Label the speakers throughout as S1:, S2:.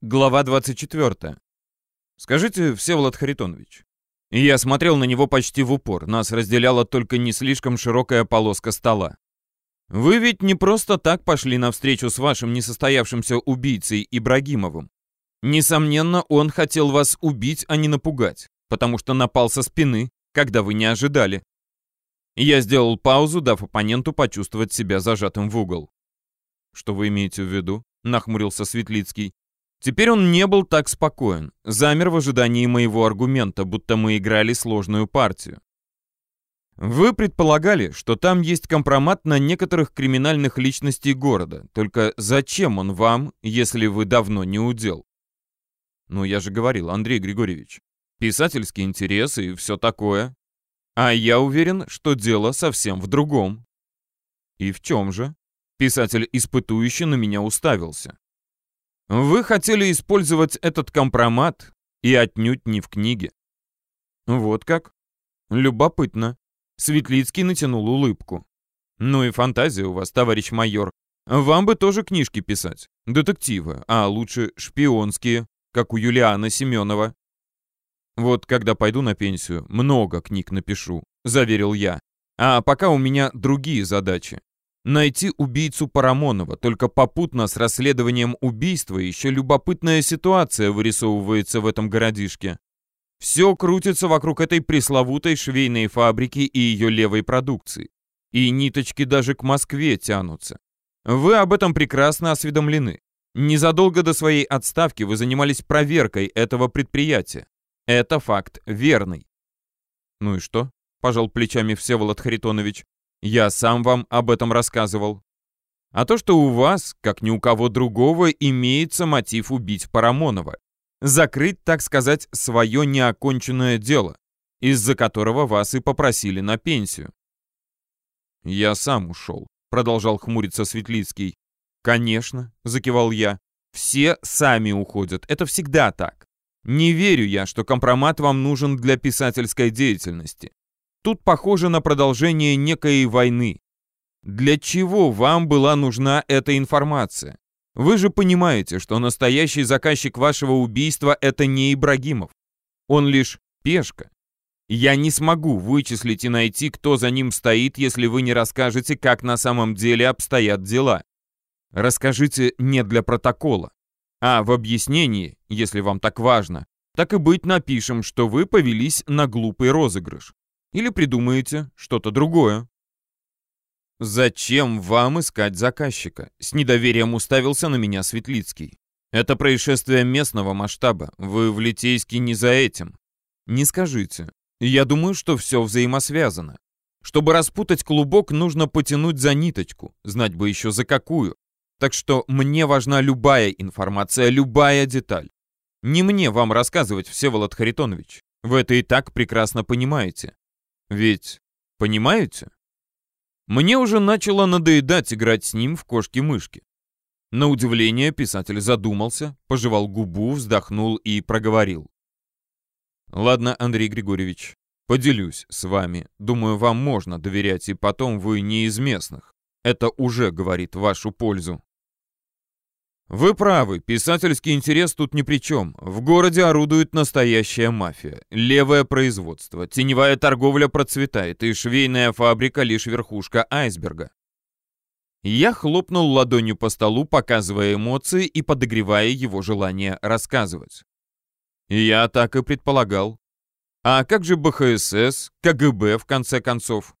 S1: Глава 24. Скажите, Всеволод Харитонович. Я смотрел на него почти в упор. Нас разделяла только не слишком широкая полоска стола. Вы ведь не просто так пошли навстречу с вашим несостоявшимся убийцей Ибрагимовым. Несомненно, он хотел вас убить, а не напугать, потому что напал со спины, когда вы не ожидали. Я сделал паузу, дав оппоненту почувствовать себя зажатым в угол. «Что вы имеете в виду?» — нахмурился Светлицкий. Теперь он не был так спокоен, замер в ожидании моего аргумента, будто мы играли сложную партию. Вы предполагали, что там есть компромат на некоторых криминальных личностей города, только зачем он вам, если вы давно не удел? Ну, я же говорил, Андрей Григорьевич, писательские интересы и все такое. А я уверен, что дело совсем в другом. И в чем же? Писатель испытующе на меня уставился. Вы хотели использовать этот компромат и отнюдь не в книге. Вот как? Любопытно. Светлицкий натянул улыбку. Ну и фантазия у вас, товарищ майор. Вам бы тоже книжки писать. Детективы, а лучше шпионские, как у Юлиана Семенова. Вот когда пойду на пенсию, много книг напишу, заверил я. А пока у меня другие задачи. Найти убийцу Парамонова, только попутно с расследованием убийства еще любопытная ситуация вырисовывается в этом городишке. Все крутится вокруг этой пресловутой швейной фабрики и ее левой продукции. И ниточки даже к Москве тянутся. Вы об этом прекрасно осведомлены. Незадолго до своей отставки вы занимались проверкой этого предприятия. Это факт верный. Ну и что? Пожал плечами Всеволод Харитонович. Я сам вам об этом рассказывал. А то, что у вас, как ни у кого другого, имеется мотив убить Парамонова. Закрыть, так сказать, свое неоконченное дело, из-за которого вас и попросили на пенсию. «Я сам ушел», — продолжал хмуриться Светлицкий. «Конечно», — закивал я. «Все сами уходят. Это всегда так. Не верю я, что компромат вам нужен для писательской деятельности. Тут похоже на продолжение некой войны. Для чего вам была нужна эта информация? Вы же понимаете, что настоящий заказчик вашего убийства — это не Ибрагимов. Он лишь пешка. Я не смогу вычислить и найти, кто за ним стоит, если вы не расскажете, как на самом деле обстоят дела. Расскажите не для протокола. А в объяснении, если вам так важно, так и быть напишем, что вы повелись на глупый розыгрыш. Или придумаете что-то другое. «Зачем вам искать заказчика?» С недоверием уставился на меня Светлицкий. «Это происшествие местного масштаба. Вы в Литейске не за этим. Не скажите. Я думаю, что все взаимосвязано. Чтобы распутать клубок, нужно потянуть за ниточку, знать бы еще за какую. Так что мне важна любая информация, любая деталь. Не мне вам рассказывать, Всеволод Харитонович. Вы это и так прекрасно понимаете. Ведь, понимаете? Мне уже начало надоедать играть с ним в кошки-мышки. На удивление писатель задумался, пожевал губу, вздохнул и проговорил. «Ладно, Андрей Григорьевич, поделюсь с вами. Думаю, вам можно доверять, и потом вы не из местных. Это уже говорит вашу пользу. Вы правы, писательский интерес тут ни при чем. В городе орудует настоящая мафия. Левое производство, теневая торговля процветает, и швейная фабрика лишь верхушка айсберга. Я хлопнул ладонью по столу, показывая эмоции и подогревая его желание рассказывать. Я так и предполагал. А как же БХСС, КГБ, в конце концов?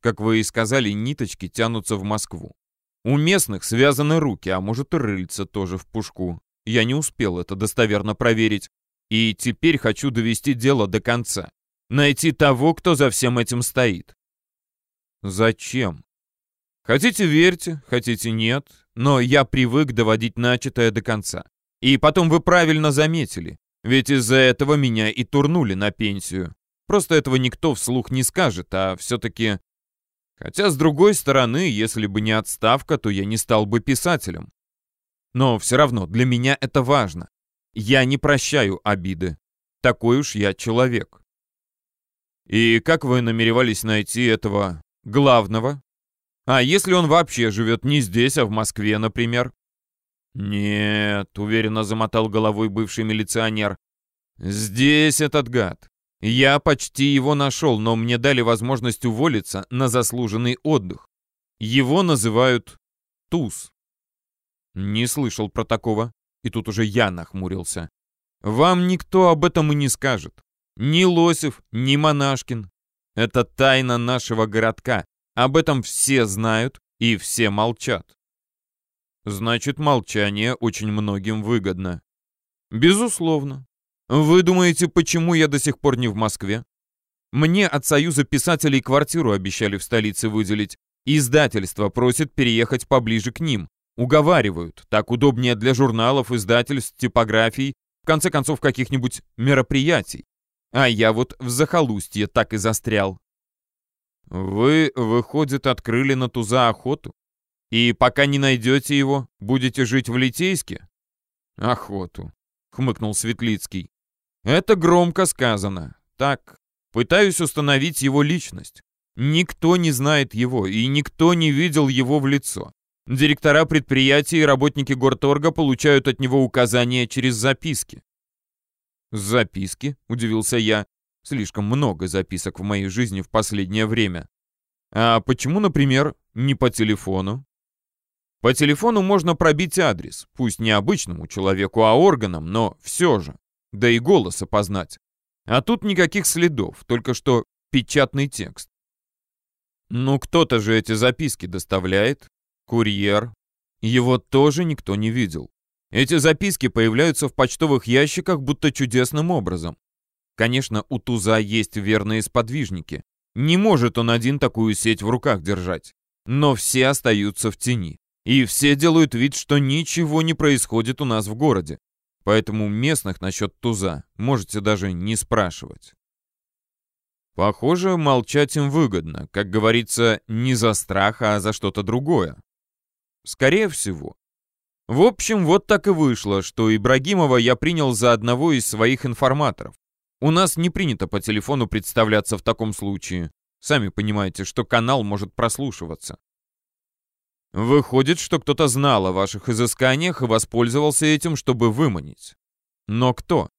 S1: Как вы и сказали, ниточки тянутся в Москву. У местных связаны руки, а может и рыльца тоже в пушку. Я не успел это достоверно проверить. И теперь хочу довести дело до конца. Найти того, кто за всем этим стоит. Зачем? Хотите верьте, хотите нет, но я привык доводить начатое до конца. И потом вы правильно заметили, ведь из-за этого меня и турнули на пенсию. Просто этого никто вслух не скажет, а все-таки Хотя, с другой стороны, если бы не отставка, то я не стал бы писателем. Но все равно для меня это важно. Я не прощаю обиды. Такой уж я человек. И как вы намеревались найти этого главного? А если он вообще живет не здесь, а в Москве, например? «Нет», — уверенно замотал головой бывший милиционер. «Здесь этот гад. Я почти его нашел, но мне дали возможность уволиться на заслуженный отдых. Его называют Туз». Не слышал про такого, и тут уже я нахмурился. «Вам никто об этом и не скажет. Ни Лосев, ни Монашкин. Это тайна нашего городка. Об этом все знают и все молчат. Значит, молчание очень многим выгодно. Безусловно. Вы думаете, почему я до сих пор не в Москве? Мне от Союза писателей квартиру обещали в столице выделить. Издательство просит переехать поближе к ним. Уговаривают. Так удобнее для журналов, издательств, типографий, в конце концов, каких-нибудь мероприятий. А я вот в захолустье так и застрял. Вы, выходит, открыли на туза охоту? И пока не найдете его, будете жить в Литейске? Охоту, хмыкнул Светлицкий. Это громко сказано. Так, пытаюсь установить его личность. Никто не знает его, и никто не видел его в лицо. Директора предприятий и работники горторга получают от него указания через записки. «Записки?» — удивился я. «Слишком много записок в моей жизни в последнее время. А почему, например, не по телефону?» По телефону можно пробить адрес, пусть не обычному человеку, а органам, но все же. Да и голос опознать. А тут никаких следов, только что печатный текст. Ну, кто-то же эти записки доставляет. Курьер. Его тоже никто не видел. Эти записки появляются в почтовых ящиках будто чудесным образом. Конечно, у Туза есть верные сподвижники. Не может он один такую сеть в руках держать. Но все остаются в тени. И все делают вид, что ничего не происходит у нас в городе. Поэтому местных насчет туза можете даже не спрашивать. Похоже, молчать им выгодно. Как говорится, не за страх, а за что-то другое. Скорее всего. В общем, вот так и вышло, что Ибрагимова я принял за одного из своих информаторов. У нас не принято по телефону представляться в таком случае. Сами понимаете, что канал может прослушиваться. Выходит, что кто-то знал о ваших изысканиях и воспользовался этим, чтобы выманить. Но кто?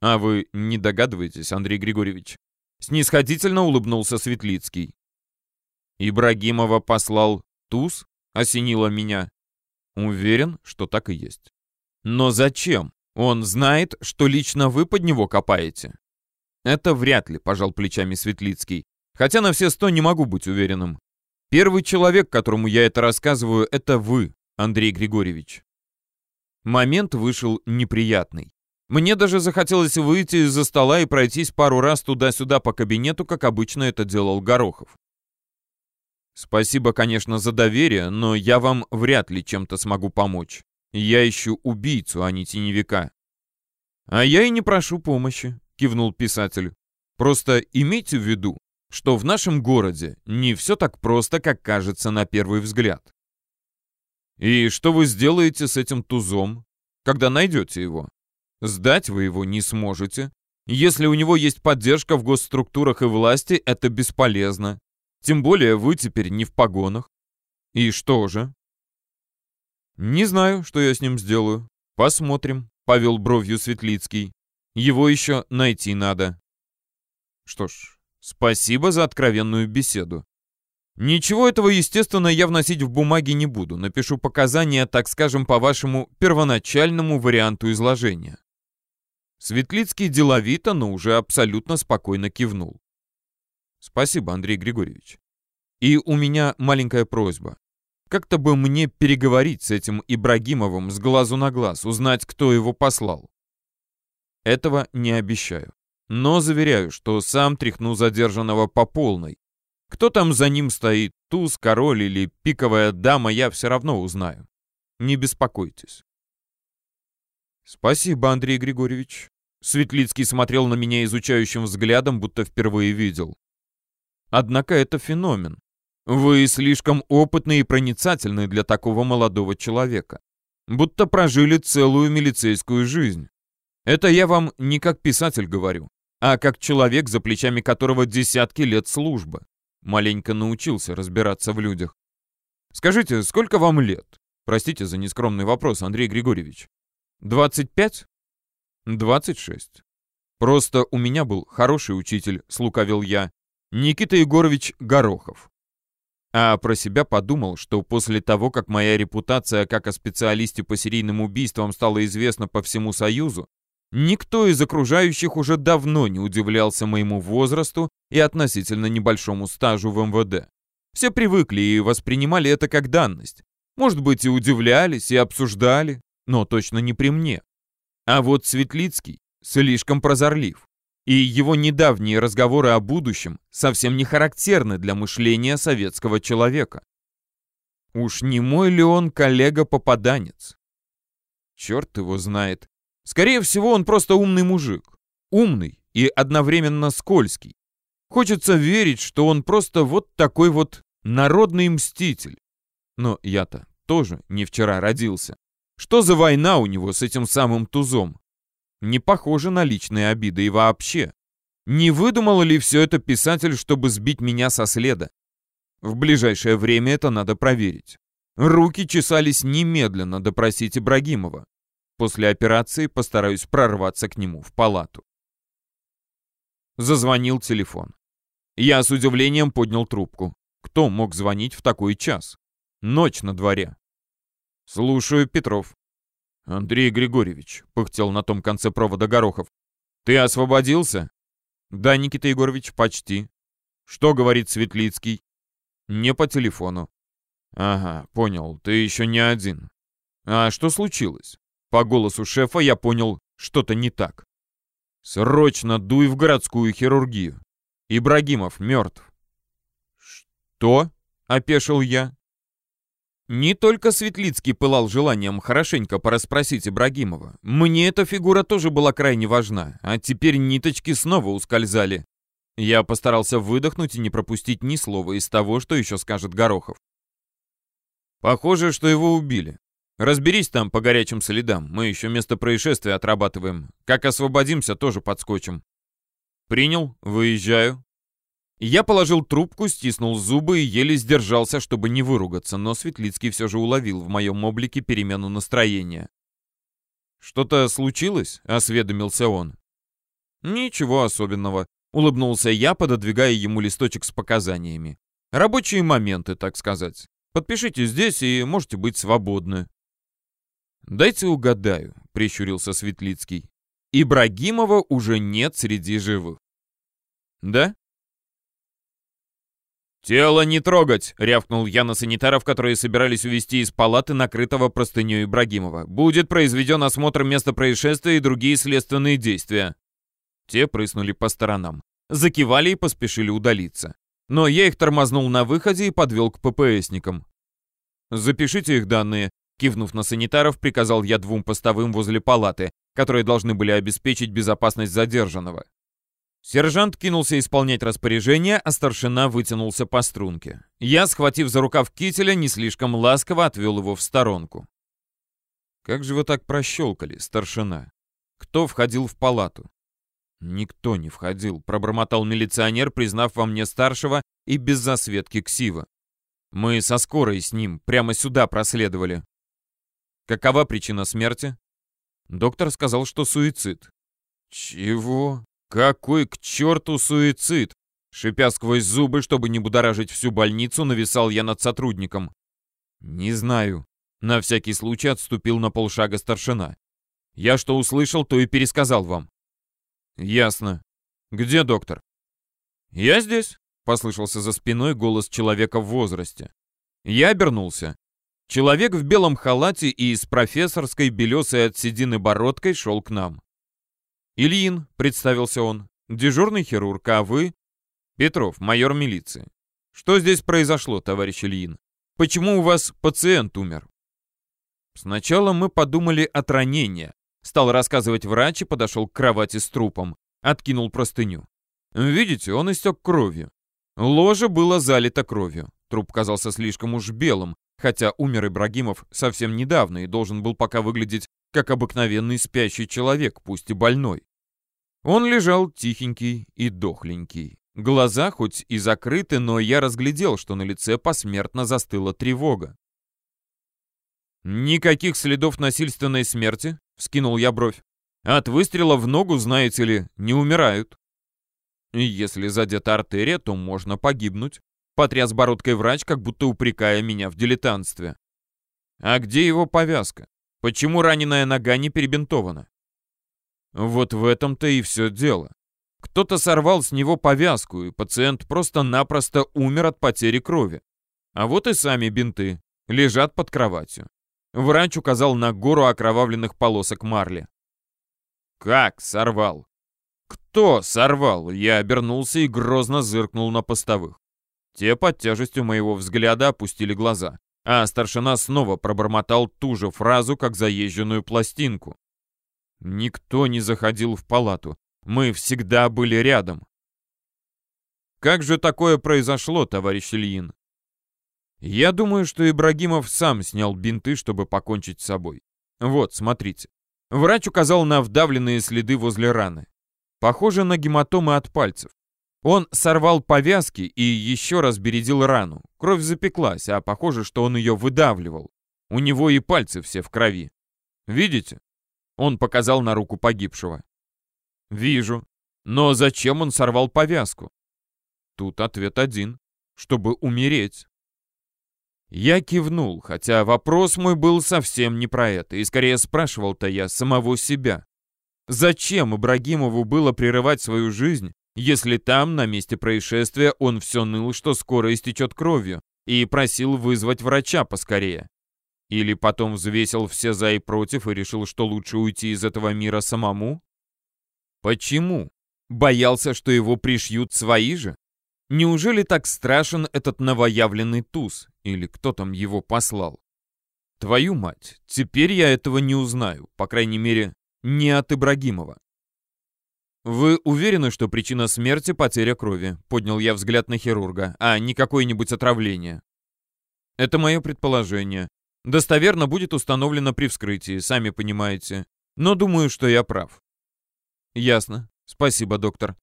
S1: А вы не догадываетесь, Андрей Григорьевич? Снисходительно улыбнулся Светлицкий. Ибрагимова послал туз, осенило меня. Уверен, что так и есть. Но зачем? Он знает, что лично вы под него копаете. Это вряд ли, пожал плечами Светлицкий. Хотя на все сто не могу быть уверенным. Первый человек, которому я это рассказываю, это вы, Андрей Григорьевич. Момент вышел неприятный. Мне даже захотелось выйти из-за стола и пройтись пару раз туда-сюда по кабинету, как обычно это делал Горохов. Спасибо, конечно, за доверие, но я вам вряд ли чем-то смогу помочь. Я ищу убийцу, а не теневика. А я и не прошу помощи, кивнул писатель. Просто имейте в виду, что в нашем городе не все так просто, как кажется на первый взгляд. И что вы сделаете с этим тузом, когда найдете его? Сдать вы его не сможете. Если у него есть поддержка в госструктурах и власти, это бесполезно. Тем более вы теперь не в погонах. И что же? Не знаю, что я с ним сделаю. Посмотрим, повел бровью Светлицкий. Его еще найти надо. Что ж, Спасибо за откровенную беседу. Ничего этого, естественно, я вносить в бумаги не буду. Напишу показания, так скажем, по вашему первоначальному варианту изложения. Светлицкий деловито, но уже абсолютно спокойно кивнул. Спасибо, Андрей Григорьевич. И у меня маленькая просьба. Как-то бы мне переговорить с этим Ибрагимовым с глазу на глаз, узнать, кто его послал. Этого не обещаю но заверяю, что сам тряхну задержанного по полной. Кто там за ним стоит, туз, король или пиковая дама, я все равно узнаю. Не беспокойтесь. Спасибо, Андрей Григорьевич. Светлицкий смотрел на меня изучающим взглядом, будто впервые видел. Однако это феномен. Вы слишком опытны и проницательны для такого молодого человека. Будто прожили целую милицейскую жизнь. Это я вам не как писатель говорю а как человек, за плечами которого десятки лет службы. Маленько научился разбираться в людях. Скажите, сколько вам лет? Простите за нескромный вопрос, Андрей Григорьевич. 25? 26. Просто у меня был хороший учитель, слукавил я. Никита Егорович Горохов. А про себя подумал, что после того, как моя репутация как о специалисте по серийным убийствам стала известна по всему Союзу, никто из окружающих уже давно не удивлялся моему возрасту и относительно небольшому стажу в МВД. Все привыкли и воспринимали это как данность. Может быть, и удивлялись, и обсуждали, но точно не при мне. А вот Светлицкий слишком прозорлив и его недавние разговоры о будущем совсем не характерны для мышления советского человека. Уж не мой ли он коллега-попаданец? Черт его знает. Скорее всего, он просто умный мужик. Умный и одновременно скользкий. Хочется верить, что он просто вот такой вот народный мститель. Но я-то тоже не вчера родился. Что за война у него с этим самым тузом? не похоже на личные обиды и вообще. Не выдумал ли все это писатель, чтобы сбить меня со следа? В ближайшее время это надо проверить. Руки чесались немедленно допросить Ибрагимова. После операции постараюсь прорваться к нему в палату. Зазвонил телефон. Я с удивлением поднял трубку. Кто мог звонить в такой час? Ночь на дворе. «Слушаю, Петров». «Андрей Григорьевич», — пыхтел на том конце провода Горохов. «Ты освободился?» «Да, Никита Егорович, почти». «Что говорит Светлицкий?» «Не по телефону». «Ага, понял, ты еще не один». «А что случилось?» По голосу шефа я понял, что-то не так. «Срочно дуй в городскую хирургию. Ибрагимов мертв». «Что?» — опешил я. Не только Светлицкий пылал желанием хорошенько порасспросить Ибрагимова. Мне эта фигура тоже была крайне важна, а теперь ниточки снова ускользали. Я постарался выдохнуть и не пропустить ни слова из того, что еще скажет Горохов. Похоже, что его убили. Разберись там по горячим следам, мы еще место происшествия отрабатываем. Как освободимся, тоже подскочим. Принял, выезжаю. Я положил трубку, стиснул зубы и еле сдержался, чтобы не выругаться, но Светлицкий все же уловил в моем облике перемену настроения. «Что-то случилось?» — осведомился он. «Ничего особенного», — улыбнулся я, пододвигая ему листочек с показаниями. «Рабочие моменты, так сказать. Подпишите здесь и можете быть свободны». «Дайте угадаю», — прищурился Светлицкий. «Ибрагимова уже нет среди живых». «Да?» «Тело не трогать!» — рявкнул я на санитаров, которые собирались увезти из палаты, накрытого простыней Ибрагимова. «Будет произведен осмотр места происшествия и другие следственные действия». Те прыснули по сторонам, закивали и поспешили удалиться. Но я их тормознул на выходе и подвел к ППСникам. «Запишите их данные», — кивнув на санитаров, приказал я двум постовым возле палаты, которые должны были обеспечить безопасность задержанного. Сержант кинулся исполнять распоряжение, а старшина вытянулся по струнке. Я, схватив за рукав кителя, не слишком ласково отвел его в сторонку. «Как же вы так прощелкали, старшина? Кто входил в палату?» «Никто не входил», — пробормотал милиционер, признав во мне старшего и без засветки ксива. «Мы со скорой с ним прямо сюда проследовали». «Какова причина смерти?» Доктор сказал, что суицид. «Чего?» Какой к черту суицид? Шипя сквозь зубы, чтобы не будоражить всю больницу, нависал я над сотрудником. Не знаю. На всякий случай отступил на полшага старшина. Я что услышал, то и пересказал вам. Ясно. Где доктор? Я здесь, послышался за спиной голос человека в возрасте. Я обернулся. Человек в белом халате и с профессорской белесой от седины бородкой шел к нам. «Ильин», — представился он, — «дежурный хирург, а вы?» «Петров, майор милиции». «Что здесь произошло, товарищ Ильин? Почему у вас пациент умер?» Сначала мы подумали от ранения. Стал рассказывать врач и подошел к кровати с трупом. Откинул простыню. Видите, он истек кровью. Ложе было залито кровью. Труп казался слишком уж белым, хотя умер Ибрагимов совсем недавно и должен был пока выглядеть как обыкновенный спящий человек, пусть и больной. Он лежал тихенький и дохленький. Глаза хоть и закрыты, но я разглядел, что на лице посмертно застыла тревога. Никаких следов насильственной смерти, вскинул я бровь. От выстрела в ногу, знаете ли, не умирают. Если задета артерия, то можно погибнуть. Потряс бородкой врач, как будто упрекая меня в дилетантстве. А где его повязка? Почему раненая нога не перебинтована? Вот в этом-то и все дело. Кто-то сорвал с него повязку, и пациент просто-напросто умер от потери крови. А вот и сами бинты. Лежат под кроватью. Врач указал на гору окровавленных полосок марли. «Как сорвал?» «Кто сорвал?» Я обернулся и грозно зыркнул на постовых. Те под тяжестью моего взгляда опустили глаза, а старшина снова пробормотал ту же фразу, как заезженную пластинку. Никто не заходил в палату. Мы всегда были рядом. Как же такое произошло, товарищ Ильин? Я думаю, что Ибрагимов сам снял бинты, чтобы покончить с собой. Вот, смотрите. Врач указал на вдавленные следы возле раны. Похоже на гематомы от пальцев. Он сорвал повязки и еще раз бередил рану. Кровь запеклась, а похоже, что он ее выдавливал. У него и пальцы все в крови. Видите? Он показал на руку погибшего. Вижу. Но зачем он сорвал повязку? Тут ответ один. Чтобы умереть. Я кивнул, хотя вопрос мой был совсем не про это, и скорее спрашивал-то я самого себя. Зачем Ибрагимову было прерывать свою жизнь, если там, на месте происшествия, он все ныл, что скоро истечет кровью, и просил вызвать врача поскорее? Или потом взвесил все за и против и решил, что лучше уйти из этого мира самому? Почему? Боялся, что его пришьют свои же? Неужели так страшен этот новоявленный туз? Или кто там его послал? Твою мать, теперь я этого не узнаю, по крайней мере, не от Ибрагимова. «Вы уверены, что причина смерти — потеря крови?» — поднял я взгляд на хирурга, а не какое-нибудь отравление. «Это мое предположение. Достоверно будет установлено при вскрытии, сами понимаете. Но думаю, что я прав». «Ясно. Спасибо, доктор.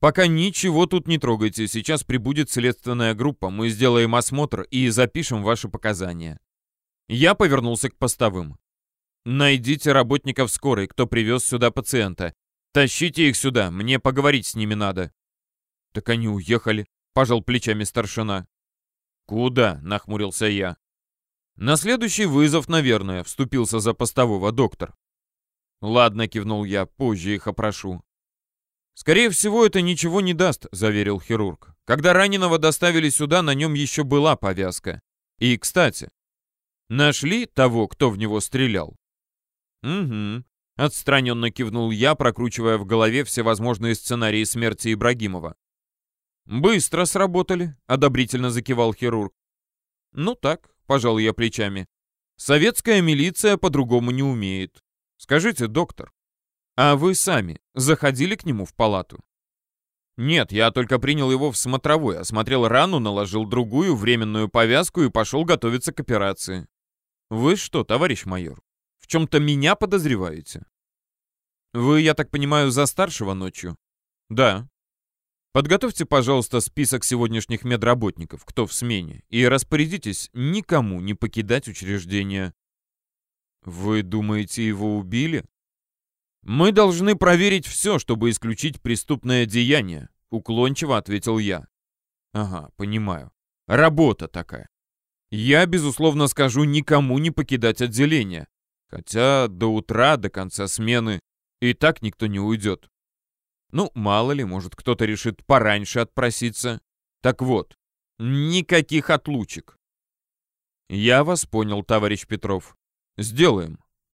S1: Пока ничего тут не трогайте. Сейчас прибудет следственная группа. Мы сделаем осмотр и запишем ваши показания». Я повернулся к постовым. «Найдите работников скорой, кто привез сюда пациента. Тащите их сюда, мне поговорить с ними надо». «Так они уехали», — пожал плечами старшина. «Куда?» — нахмурился я. «На следующий вызов, наверное», — вступился за постового доктор. «Ладно», — кивнул я, — «позже их опрошу». «Скорее всего, это ничего не даст», — заверил хирург. «Когда раненого доставили сюда, на нем еще была повязка. И, кстати, нашли того, кто в него стрелял?» «Угу», — отстраненно кивнул я, прокручивая в голове всевозможные сценарии смерти Ибрагимова. «Быстро сработали», — одобрительно закивал хирург. «Ну так», — пожал я плечами. «Советская милиция по-другому не умеет. Скажите, доктор, а вы сами заходили к нему в палату? Нет, я только принял его в смотровой, осмотрел рану, наложил другую временную повязку и пошел готовиться к операции. Вы что, товарищ майор, чем-то меня подозреваете? Вы, я так понимаю, за старшего ночью? Да. Подготовьте, пожалуйста, список сегодняшних медработников, кто в смене, и распорядитесь никому не покидать учреждение. «Вы думаете, его убили?» «Мы должны проверить все, чтобы исключить преступное деяние», — уклончиво ответил я. «Ага, понимаю. Работа такая. Я, безусловно, скажу никому не покидать отделение. Хотя до утра, до конца смены, и так никто не уйдет. Ну, мало ли, может, кто-то решит пораньше отпроситься. Так вот, никаких отлучек. Я вас понял, товарищ Петров. Сделаем.